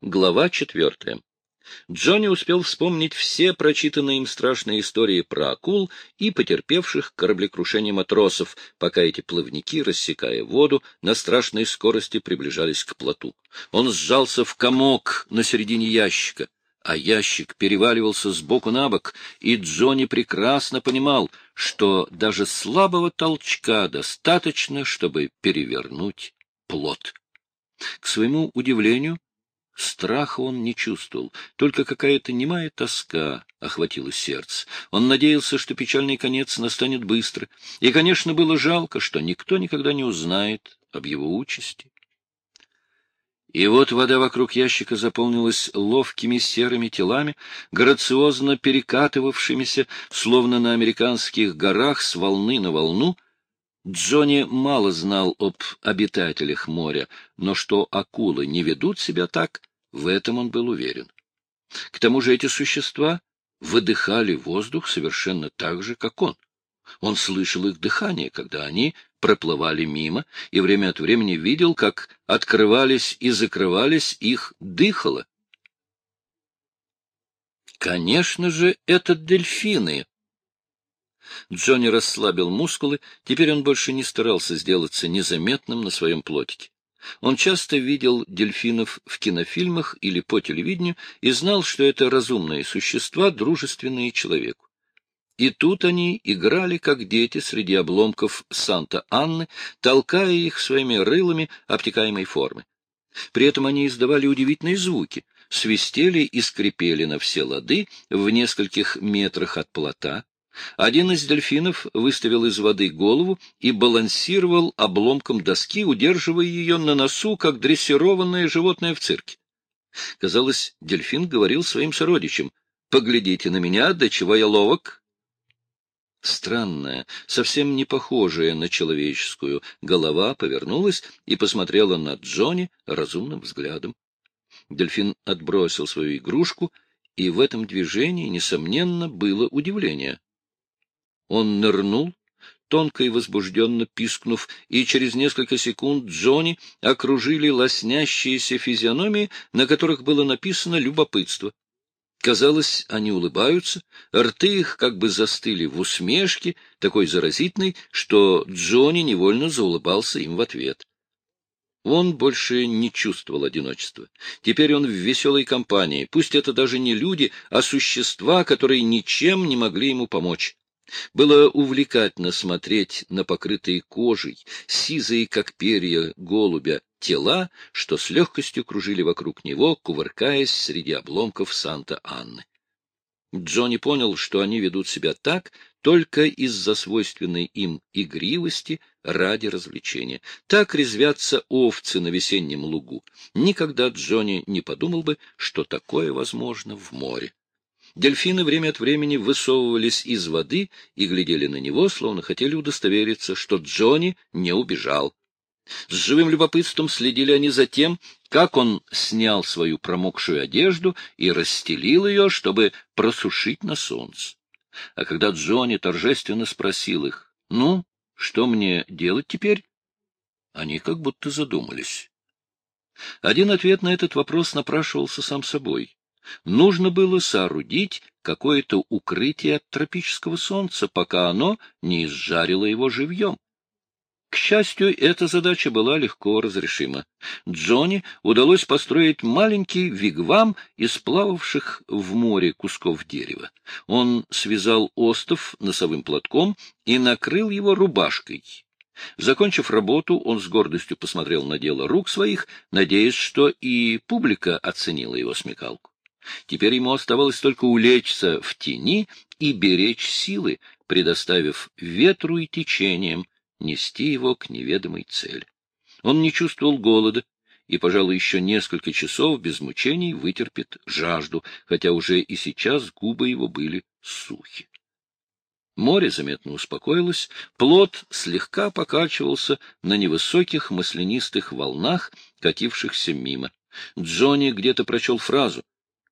Глава четвертая. Джонни успел вспомнить все прочитанные им страшные истории про акул и потерпевших кораблекрушение матросов, пока эти плавники, рассекая воду, на страшной скорости приближались к плоту. Он сжался в комок на середине ящика, а ящик переваливался с боку на бок, и Джонни прекрасно понимал, что даже слабого толчка достаточно, чтобы перевернуть плот. К своему удивлению, Страха он не чувствовал, только какая-то немая тоска охватила сердце. Он надеялся, что печальный конец настанет быстро, и, конечно, было жалко, что никто никогда не узнает об его участи. И вот вода вокруг ящика заполнилась ловкими серыми телами, грациозно перекатывавшимися, словно на американских горах, с волны на волну — Джонни мало знал об обитателях моря, но что акулы не ведут себя так, в этом он был уверен. К тому же эти существа выдыхали воздух совершенно так же, как он. Он слышал их дыхание, когда они проплывали мимо, и время от времени видел, как открывались и закрывались их дыхало. Конечно же, это дельфины, Джонни расслабил мускулы, теперь он больше не старался сделаться незаметным на своем плотике. Он часто видел дельфинов в кинофильмах или по телевидению и знал, что это разумные существа, дружественные человеку. И тут они играли, как дети, среди обломков Санта-Анны, толкая их своими рылами обтекаемой формы. При этом они издавали удивительные звуки, свистели и скрипели на все лады в нескольких метрах от плота, один из дельфинов выставил из воды голову и балансировал обломком доски, удерживая ее на носу, как дрессированное животное в цирке. Казалось, дельфин говорил своим сородичам, «Поглядите на меня, до чего я ловок». Странная, совсем не похожая на человеческую, голова повернулась и посмотрела на Джонни разумным взглядом. Дельфин отбросил свою игрушку, и в этом движении, несомненно, было удивление. Он нырнул, тонко и возбужденно пискнув, и через несколько секунд Джонни окружили лоснящиеся физиономии, на которых было написано «любопытство». Казалось, они улыбаются, рты их как бы застыли в усмешке, такой заразительной, что Джонни невольно заулыбался им в ответ. Он больше не чувствовал одиночества. Теперь он в веселой компании, пусть это даже не люди, а существа, которые ничем не могли ему помочь. Было увлекательно смотреть на покрытые кожей, сизые, как перья голубя, тела, что с легкостью кружили вокруг него, кувыркаясь среди обломков Санта-Анны. Джонни понял, что они ведут себя так только из-за свойственной им игривости ради развлечения. Так резвятся овцы на весеннем лугу. Никогда Джонни не подумал бы, что такое возможно в море. Дельфины время от времени высовывались из воды и глядели на него, словно хотели удостовериться, что Джонни не убежал. С живым любопытством следили они за тем, как он снял свою промокшую одежду и расстелил ее, чтобы просушить на солнце. А когда Джонни торжественно спросил их, «Ну, что мне делать теперь?» Они как будто задумались. Один ответ на этот вопрос напрашивался сам собой. Нужно было соорудить какое-то укрытие от тропического солнца, пока оно не изжарило его живьем. К счастью, эта задача была легко разрешима. Джонни удалось построить маленький вигвам из плававших в море кусков дерева. Он связал остов носовым платком и накрыл его рубашкой. Закончив работу, он с гордостью посмотрел на дело рук своих, надеясь, что и публика оценила его смекалку. Теперь ему оставалось только улечься в тени и беречь силы, предоставив ветру и течениям нести его к неведомой цели. Он не чувствовал голода и, пожалуй, еще несколько часов без мучений вытерпит жажду, хотя уже и сейчас губы его были сухи. Море заметно успокоилось, плот слегка покачивался на невысоких маслянистых волнах, катившихся мимо. Джонни где-то прочел фразу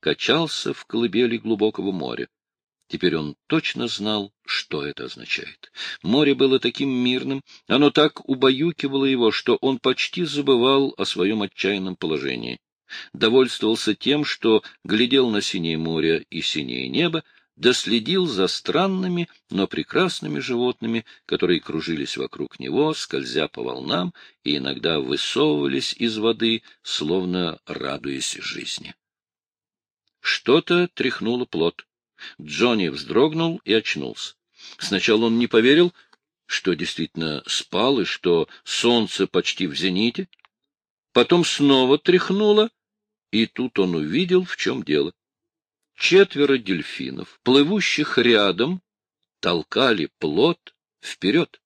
качался в колыбели глубокого моря. Теперь он точно знал, что это означает. Море было таким мирным, оно так убаюкивало его, что он почти забывал о своем отчаянном положении. довольствовался тем, что глядел на синее море и синее небо, да следил за странными, но прекрасными животными, которые кружились вокруг него, скользя по волнам и иногда высовывались из воды, словно радуясь жизни. Что-то тряхнуло плод. Джонни вздрогнул и очнулся. Сначала он не поверил, что действительно спал и что солнце почти в зените. Потом снова тряхнуло, и тут он увидел, в чем дело. Четверо дельфинов, плывущих рядом, толкали плод вперед.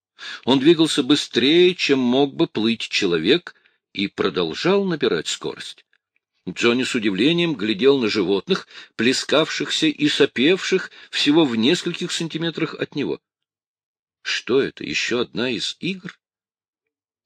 Он двигался быстрее, чем мог бы плыть человек, и продолжал набирать скорость. Джонни с удивлением глядел на животных, плескавшихся и сопевших всего в нескольких сантиметрах от него. Что это, еще одна из игр?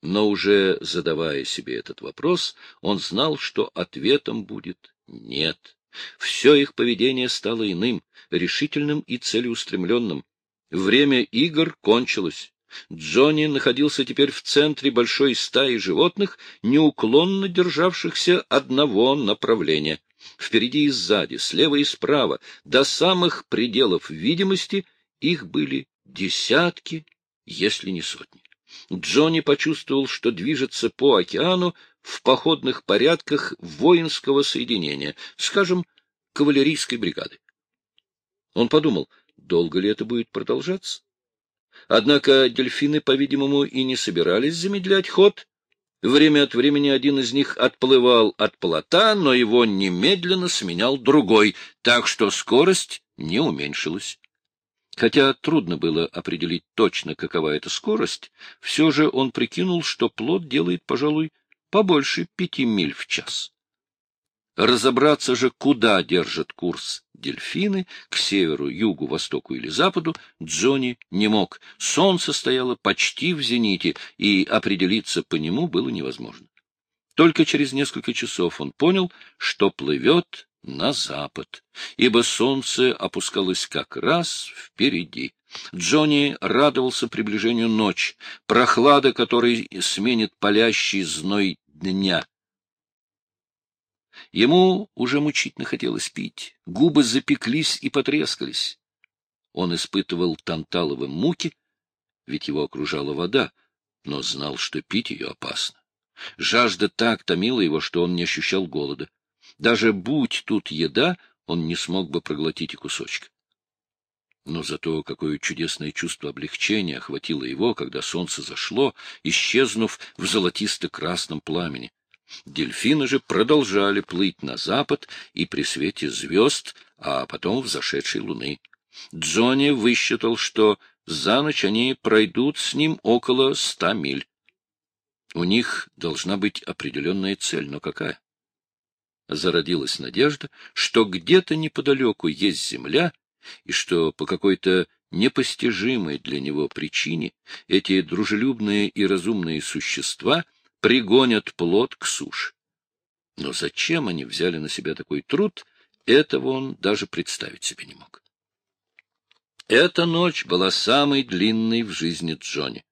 Но уже задавая себе этот вопрос, он знал, что ответом будет «нет». Все их поведение стало иным, решительным и целеустремленным. Время игр кончилось. Джонни находился теперь в центре большой стаи животных, неуклонно державшихся одного направления. Впереди и сзади, слева и справа, до самых пределов видимости, их были десятки, если не сотни. Джонни почувствовал, что движется по океану в походных порядках воинского соединения, скажем, кавалерийской бригады. Он подумал, долго ли это будет продолжаться? Однако дельфины, по-видимому, и не собирались замедлять ход. Время от времени один из них отплывал от плота, но его немедленно сменял другой, так что скорость не уменьшилась. Хотя трудно было определить точно, какова эта скорость, все же он прикинул, что плот делает, пожалуй, побольше пяти миль в час. Разобраться же, куда держат курс дельфины, к северу, югу, востоку или западу, Джонни не мог. Солнце стояло почти в зените, и определиться по нему было невозможно. Только через несколько часов он понял, что плывет на запад, ибо солнце опускалось как раз впереди. Джонни радовался приближению ночи, прохлада которой сменит палящий зной дня. Ему уже мучительно хотелось пить, губы запеклись и потрескались. Он испытывал танталовы муки, ведь его окружала вода, но знал, что пить ее опасно. Жажда так томила его, что он не ощущал голода. Даже будь тут еда, он не смог бы проглотить и кусочка. Но зато какое чудесное чувство облегчения охватило его, когда солнце зашло, исчезнув в золотисто-красном пламени. Дельфины же продолжали плыть на запад и при свете звезд, а потом в зашедшей луны. Джонни высчитал, что за ночь они пройдут с ним около ста миль. У них должна быть определенная цель, но какая? Зародилась надежда, что где-то неподалеку есть земля, и что по какой-то непостижимой для него причине эти дружелюбные и разумные существа — пригонят плод к суше. Но зачем они взяли на себя такой труд, этого он даже представить себе не мог. Эта ночь была самой длинной в жизни Джонни.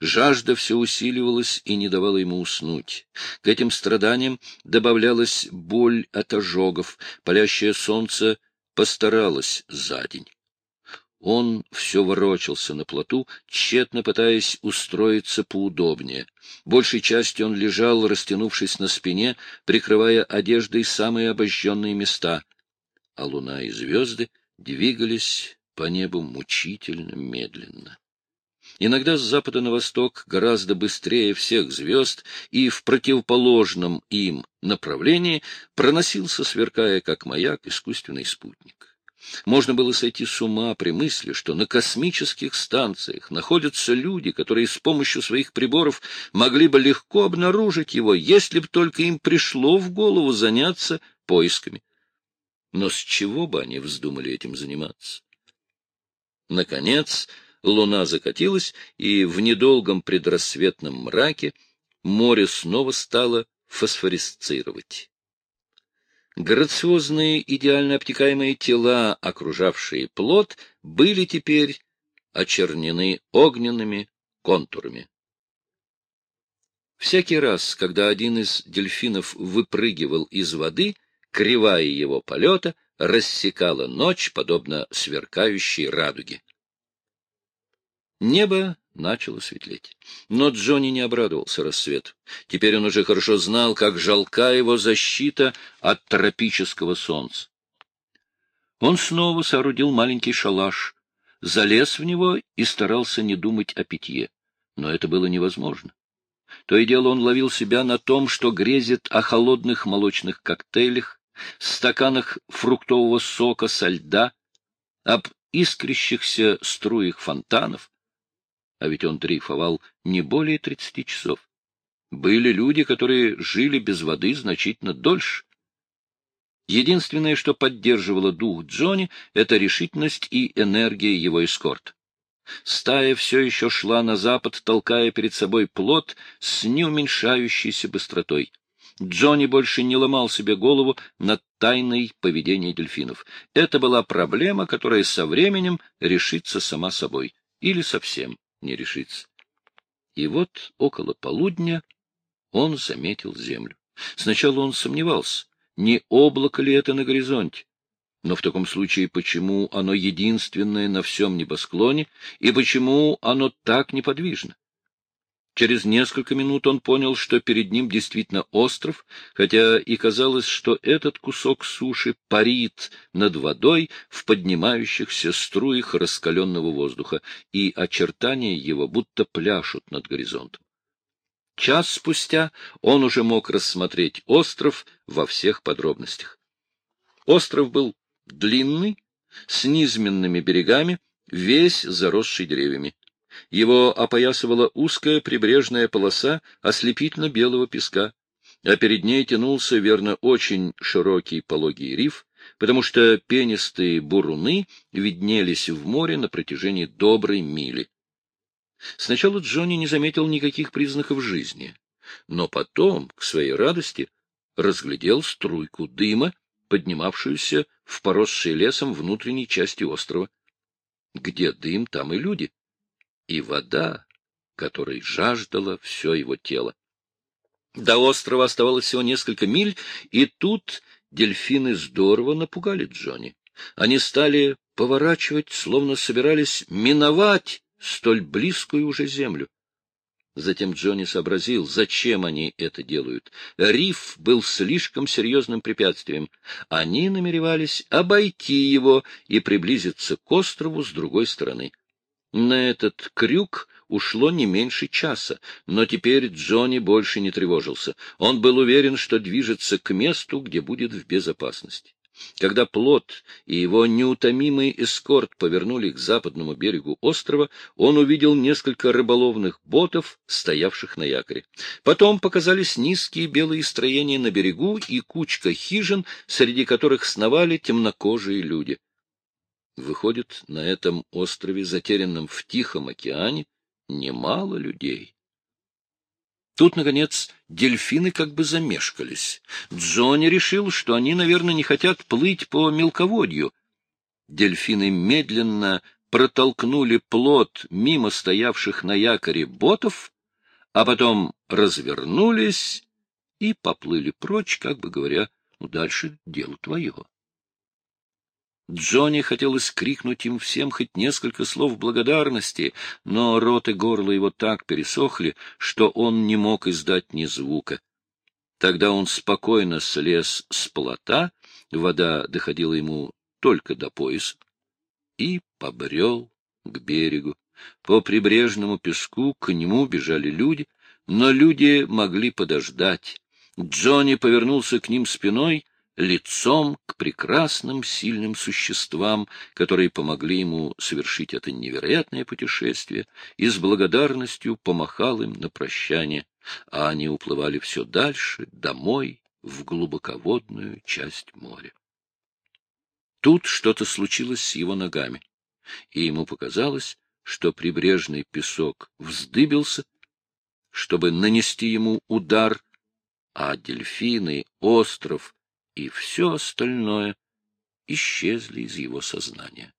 Жажда все усиливалась и не давала ему уснуть. К этим страданиям добавлялась боль от ожогов, палящее солнце постаралось за день. Он все ворочался на плоту, тщетно пытаясь устроиться поудобнее. Большей частью он лежал, растянувшись на спине, прикрывая одеждой самые обожженные места, а луна и звезды двигались по небу мучительно медленно. Иногда с запада на восток гораздо быстрее всех звезд и в противоположном им направлении проносился, сверкая как маяк, искусственный спутник. Можно было сойти с ума при мысли, что на космических станциях находятся люди, которые с помощью своих приборов могли бы легко обнаружить его, если бы только им пришло в голову заняться поисками. Но с чего бы они вздумали этим заниматься? Наконец, луна закатилась, и в недолгом предрассветном мраке море снова стало фосфорисцировать. Грациозные, идеально обтекаемые тела, окружавшие плод, были теперь очернены огненными контурами. Всякий раз, когда один из дельфинов выпрыгивал из воды, кривая его полета рассекала ночь, подобно сверкающей радуге. Небо начало светлеть. Но Джонни не обрадовался рассвету. Теперь он уже хорошо знал, как жалка его защита от тропического солнца. Он снова соорудил маленький шалаш, залез в него и старался не думать о питье. Но это было невозможно. То и дело он ловил себя на том, что грезит о холодных молочных коктейлях, стаканах фруктового сока со льда, об искрящихся струях фонтанов, а ведь он дрейфовал не более тридцати часов. Были люди, которые жили без воды значительно дольше. Единственное, что поддерживало дух Джонни, это решительность и энергия его эскорта. Стая все еще шла на запад, толкая перед собой плод с неуменьшающейся быстротой. Джонни больше не ломал себе голову над тайной поведения дельфинов. Это была проблема, которая со временем решится сама собой. Или совсем не решится. И вот около полудня он заметил землю. Сначала он сомневался, не облако ли это на горизонте. Но в таком случае почему оно единственное на всем небосклоне, и почему оно так неподвижно? Через несколько минут он понял, что перед ним действительно остров, хотя и казалось, что этот кусок суши парит над водой в поднимающихся струях раскаленного воздуха, и очертания его будто пляшут над горизонтом. Час спустя он уже мог рассмотреть остров во всех подробностях. Остров был длинный, с низменными берегами, весь заросший деревьями. Его опоясывала узкая прибрежная полоса ослепительно-белого песка, а перед ней тянулся, верно, очень широкий пологий риф, потому что пенистые буруны виднелись в море на протяжении доброй мили. Сначала Джонни не заметил никаких признаков жизни, но потом, к своей радости, разглядел струйку дыма, поднимавшуюся в поросшей лесом внутренней части острова. Где дым, там и люди и вода, которой жаждало все его тело. До острова оставалось всего несколько миль, и тут дельфины здорово напугали Джонни. Они стали поворачивать, словно собирались миновать столь близкую уже землю. Затем Джонни сообразил, зачем они это делают. Риф был слишком серьезным препятствием. Они намеревались обойти его и приблизиться к острову с другой стороны. На этот крюк ушло не меньше часа, но теперь Джонни больше не тревожился. Он был уверен, что движется к месту, где будет в безопасности. Когда плот и его неутомимый эскорт повернули к западному берегу острова, он увидел несколько рыболовных ботов, стоявших на якоре. Потом показались низкие белые строения на берегу и кучка хижин, среди которых сновали темнокожие люди. Выходит, на этом острове, затерянном в Тихом океане, немало людей. Тут, наконец, дельфины как бы замешкались. Джонни решил, что они, наверное, не хотят плыть по мелководью. Дельфины медленно протолкнули плот мимо стоявших на якоре ботов, а потом развернулись и поплыли прочь, как бы говоря, ну, дальше дело твое. Джонни хотелось крикнуть им всем хоть несколько слов благодарности, но рот и горло его так пересохли, что он не мог издать ни звука. Тогда он спокойно слез с плота, вода доходила ему только до пояса, и побрел к берегу. По прибрежному песку к нему бежали люди, но люди могли подождать. Джонни повернулся к ним спиной лицом к прекрасным, сильным существам, которые помогли ему совершить это невероятное путешествие, и с благодарностью помахал им на прощание, а они уплывали все дальше, домой, в глубоководную часть моря. Тут что-то случилось с его ногами, и ему показалось, что прибрежный песок вздыбился, чтобы нанести ему удар, а дельфины, остров и все остальное исчезли из его сознания.